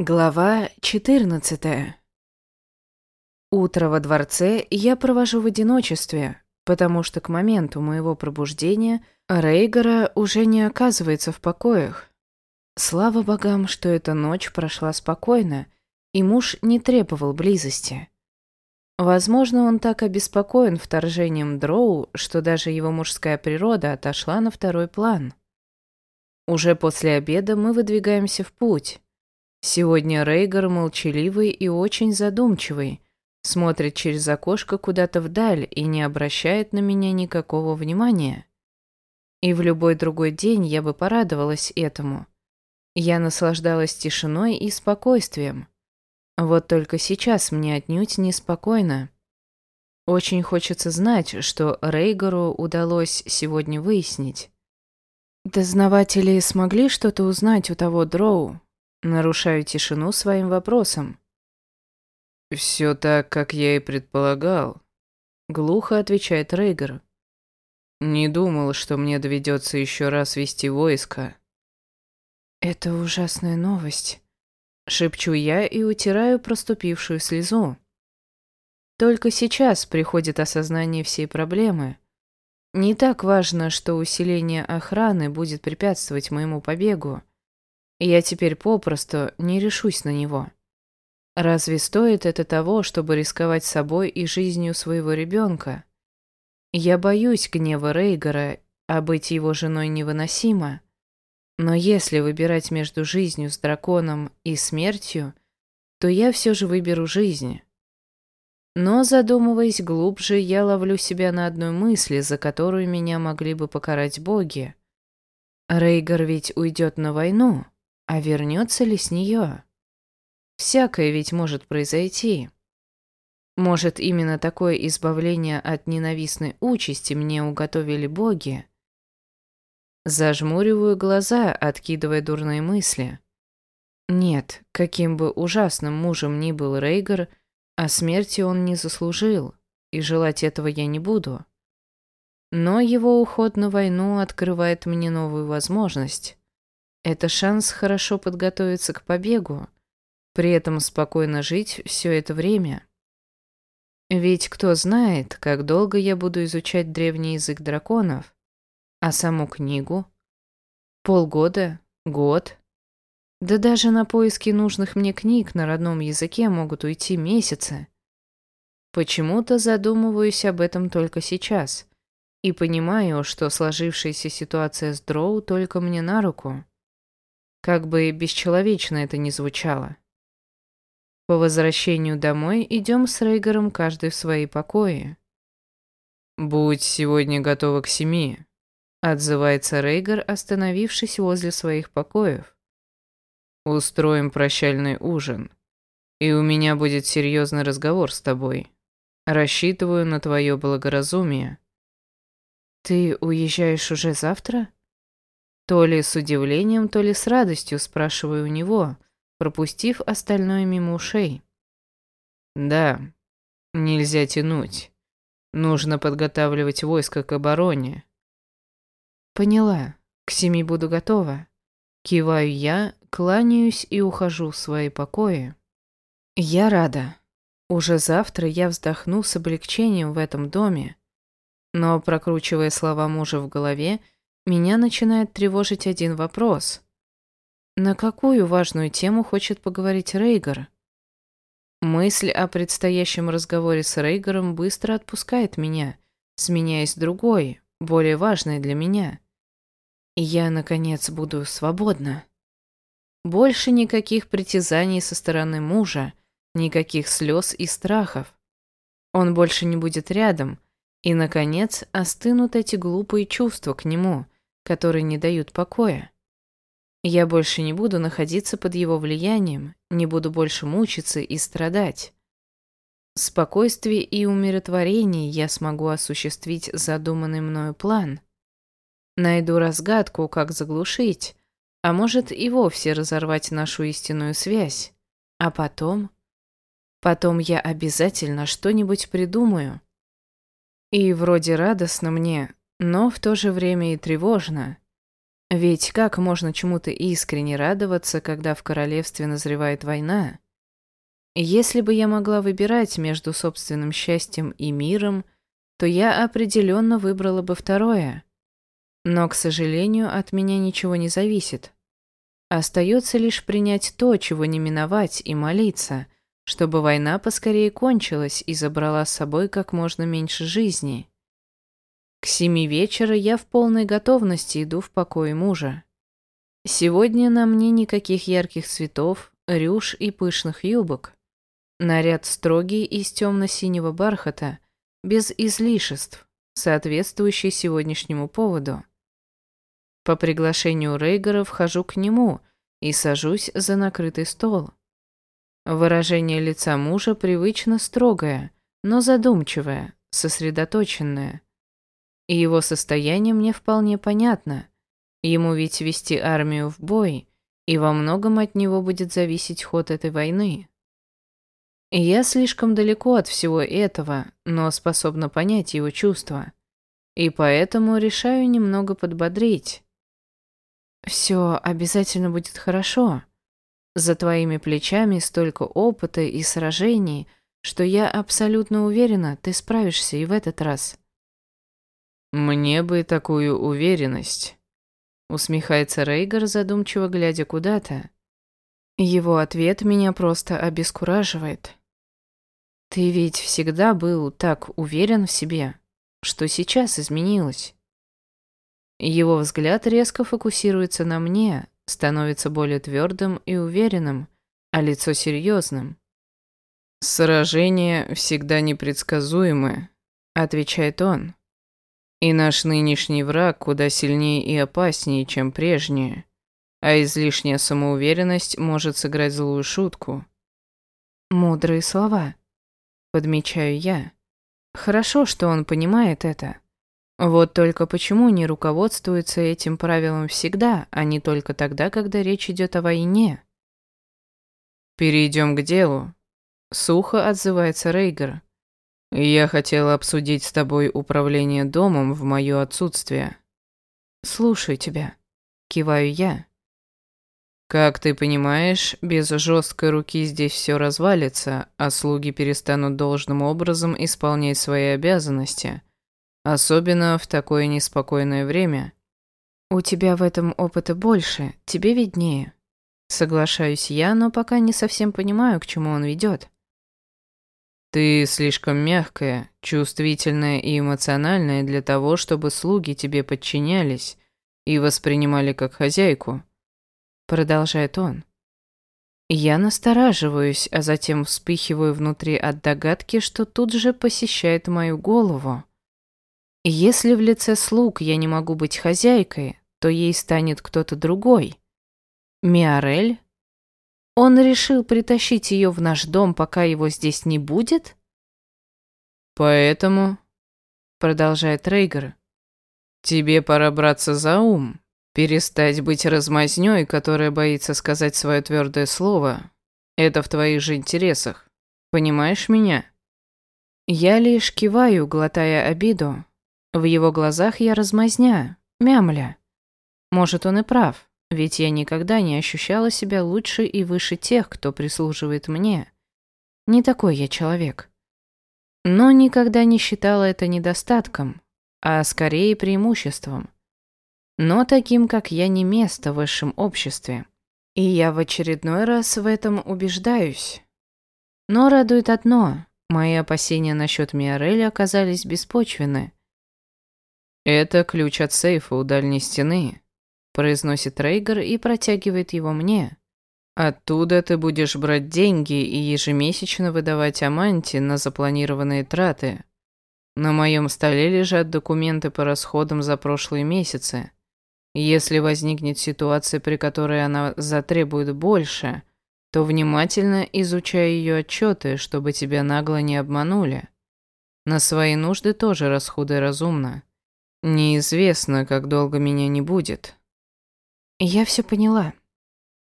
Глава 14 Утро во дворце я провожу в одиночестве, потому что к моменту моего пробуждения Рейгора уже не оказывается в покоях. Слава богам, что эта ночь прошла спокойно, и муж не требовал близости. Возможно, он так обеспокоен вторжением Дроу, что даже его мужская природа отошла на второй план. Уже после обеда мы выдвигаемся в путь. Сегодня Рейгар молчаливый и очень задумчивый, смотрит через окошко куда-то вдаль и не обращает на меня никакого внимания. И в любой другой день я бы порадовалась этому. Я наслаждалась тишиной и спокойствием. Вот только сейчас мне отнюдь неспокойно. Очень хочется знать, что Рейгару удалось сегодня выяснить. Дознаватели смогли что-то узнать у того Дроу, Нарушаю тишину своим вопросом. «Все так, как я и предполагал», — глухо отвечает Рейгер. «Не думал, что мне доведется еще раз вести войско». «Это ужасная новость», — шепчу я и утираю проступившую слезу. Только сейчас приходит осознание всей проблемы. Не так важно, что усиление охраны будет препятствовать моему побегу я теперь попросту не решусь на него. Разве стоит это того, чтобы рисковать собой и жизнью своего ребенка? Я боюсь гнева Рейгора, а быть его женой невыносимо. Но если выбирать между жизнью с драконом и смертью, то я все же выберу жизнь. Но, задумываясь глубже, я ловлю себя на одной мысли, за которую меня могли бы покарать боги. Рейгор ведь уйдет на войну. А вернется ли с нее? Всякое ведь может произойти. Может, именно такое избавление от ненавистной участи мне уготовили боги? Зажмуриваю глаза, откидывая дурные мысли. Нет, каким бы ужасным мужем ни был Рейгар, а смерти он не заслужил, и желать этого я не буду. Но его уход на войну открывает мне новую возможность. Это шанс хорошо подготовиться к побегу, при этом спокойно жить все это время. Ведь кто знает, как долго я буду изучать древний язык драконов, а саму книгу? Полгода? Год? Да даже на поиски нужных мне книг на родном языке могут уйти месяцы. Почему-то задумываюсь об этом только сейчас и понимаю, что сложившаяся ситуация с Дроу только мне на руку. Как бы бесчеловечно это ни звучало. По возвращению домой идем с Рейгером каждый в свои покои. «Будь сегодня готова к семи», — отзывается Рейгер, остановившись возле своих покоев. «Устроим прощальный ужин, и у меня будет серьезный разговор с тобой. Рассчитываю на твое благоразумие». «Ты уезжаешь уже завтра?» То ли с удивлением, то ли с радостью спрашиваю у него, пропустив остальное мимо ушей. «Да, нельзя тянуть. Нужно подготавливать войско к обороне». «Поняла. К семи буду готова». Киваю я, кланяюсь и ухожу в свои покои. Я рада. Уже завтра я вздохну с облегчением в этом доме. Но, прокручивая слова мужа в голове, меня начинает тревожить один вопрос. На какую важную тему хочет поговорить Рейгар? Мысль о предстоящем разговоре с Рейгаром быстро отпускает меня, сменяясь другой, более важной для меня. Я, наконец, буду свободна. Больше никаких притязаний со стороны мужа, никаких слез и страхов. Он больше не будет рядом, и, наконец, остынут эти глупые чувства к нему — которые не дают покоя. Я больше не буду находиться под его влиянием, не буду больше мучиться и страдать. Спокойствие и умиротворение я смогу осуществить задуманный мною план. Найду разгадку, как заглушить, а может и вовсе разорвать нашу истинную связь. А потом... Потом я обязательно что-нибудь придумаю. И вроде радостно мне, но в то же время и тревожно. Ведь как можно чему-то искренне радоваться, когда в королевстве назревает война? Если бы я могла выбирать между собственным счастьем и миром, то я определенно выбрала бы второе. Но, к сожалению, от меня ничего не зависит. Остается лишь принять то, чего не миновать, и молиться, чтобы война поскорее кончилась и забрала с собой как можно меньше жизни. К семи вечера я в полной готовности иду в покой мужа. Сегодня на мне никаких ярких цветов, рюш и пышных юбок. Наряд строгий из темно-синего бархата, без излишеств, соответствующий сегодняшнему поводу. По приглашению Рейгора вхожу к нему и сажусь за накрытый стол. Выражение лица мужа привычно строгое, но задумчивое, сосредоточенное. И его состояние мне вполне понятно. Ему ведь вести армию в бой, и во многом от него будет зависеть ход этой войны. Я слишком далеко от всего этого, но способна понять его чувства. И поэтому решаю немного подбодрить. Все обязательно будет хорошо. За твоими плечами столько опыта и сражений, что я абсолютно уверена, ты справишься и в этот раз. «Мне бы такую уверенность», — усмехается Рейгар, задумчиво глядя куда-то. Его ответ меня просто обескураживает. «Ты ведь всегда был так уверен в себе, что сейчас изменилось». Его взгляд резко фокусируется на мне, становится более твердым и уверенным, а лицо серьезным. «Сражения всегда непредсказуемы», — отвечает он. И наш нынешний враг куда сильнее и опаснее, чем прежние, а излишняя самоуверенность может сыграть злую шутку. Мудрые слова, подмечаю я. Хорошо, что он понимает это. Вот только почему не руководствуется этим правилом всегда, а не только тогда, когда речь идет о войне? Перейдем к делу. Сухо отзывается Рейгер. Я хотела обсудить с тобой управление домом в моё отсутствие. Слушаю тебя. Киваю я. Как ты понимаешь, без жесткой руки здесь все развалится, а слуги перестанут должным образом исполнять свои обязанности. Особенно в такое неспокойное время. У тебя в этом опыта больше, тебе виднее. Соглашаюсь я, но пока не совсем понимаю, к чему он ведет. Ты слишком мягкая, чувствительная и эмоциональная для того, чтобы слуги тебе подчинялись и воспринимали как хозяйку. Продолжает он. Я настораживаюсь, а затем вспыхиваю внутри от догадки, что тут же посещает мою голову. Если в лице слуг я не могу быть хозяйкой, то ей станет кто-то другой. Миорель? Он решил притащить ее в наш дом, пока его здесь не будет? Поэтому, продолжает Рейгер, тебе пора браться за ум, перестать быть размазнёй, которая боится сказать свое твердое слово. Это в твоих же интересах. Понимаешь меня? Я лишь киваю, глотая обиду. В его глазах я размазня, мямля. Может, он и прав. Ведь я никогда не ощущала себя лучше и выше тех, кто прислуживает мне. Не такой я человек. Но никогда не считала это недостатком, а скорее преимуществом. Но таким, как я, не место в высшем обществе. И я в очередной раз в этом убеждаюсь. Но радует одно. Мои опасения насчет Миорели оказались беспочвены. Это ключ от сейфа у дальней стены, произносит Рейгар и протягивает его мне. Оттуда ты будешь брать деньги и ежемесячно выдавать Аманти на запланированные траты. На моем столе лежат документы по расходам за прошлые месяцы. Если возникнет ситуация, при которой она затребует больше, то внимательно изучай ее отчеты, чтобы тебя нагло не обманули. На свои нужды тоже расходы разумно. Неизвестно, как долго меня не будет. Я все поняла.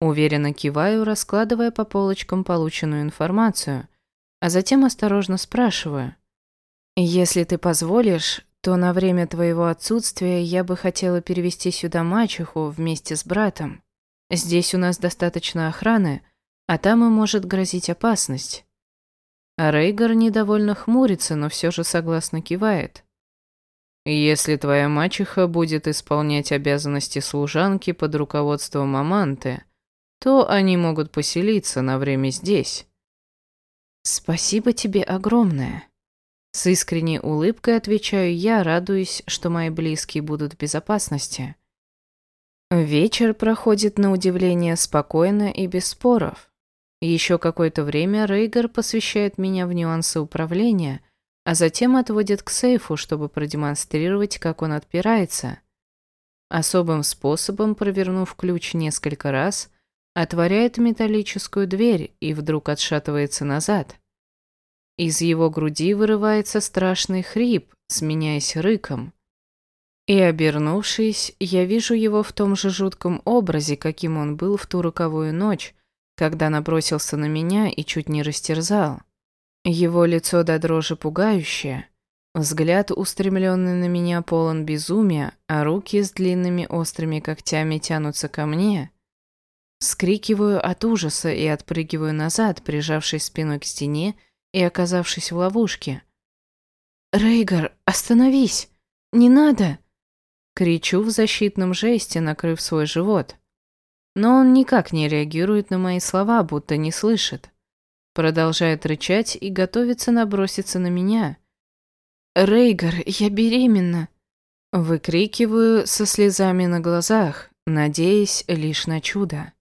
Уверенно киваю, раскладывая по полочкам полученную информацию, а затем осторожно спрашиваю. Если ты позволишь, то на время твоего отсутствия я бы хотела перевести сюда мачеху вместе с братом. Здесь у нас достаточно охраны, а там и может грозить опасность. А Рейгар недовольно хмурится, но все же согласно кивает. Если твоя мачеха будет исполнять обязанности служанки под руководством Аманты, то они могут поселиться на время здесь. Спасибо тебе огромное. С искренней улыбкой отвечаю я, радуюсь, что мои близкие будут в безопасности. Вечер проходит на удивление спокойно и без споров. Еще какое-то время Рейгар посвящает меня в нюансы управления, а затем отводит к сейфу, чтобы продемонстрировать, как он отпирается. Особым способом, провернув ключ несколько раз, отворяет металлическую дверь и вдруг отшатывается назад. Из его груди вырывается страшный хрип, сменяясь рыком. И, обернувшись, я вижу его в том же жутком образе, каким он был в ту роковую ночь, когда набросился на меня и чуть не растерзал. Его лицо до дрожи пугающее, взгляд, устремленный на меня, полон безумия, а руки с длинными острыми когтями тянутся ко мне. Скрикиваю от ужаса и отпрыгиваю назад, прижавшись спиной к стене и оказавшись в ловушке. «Рейгар, остановись! Не надо!» Кричу в защитном жесте, накрыв свой живот. Но он никак не реагирует на мои слова, будто не слышит. Продолжает рычать и готовится наброситься на меня. «Рейгар, я беременна!» Выкрикиваю со слезами на глазах, надеясь лишь на чудо.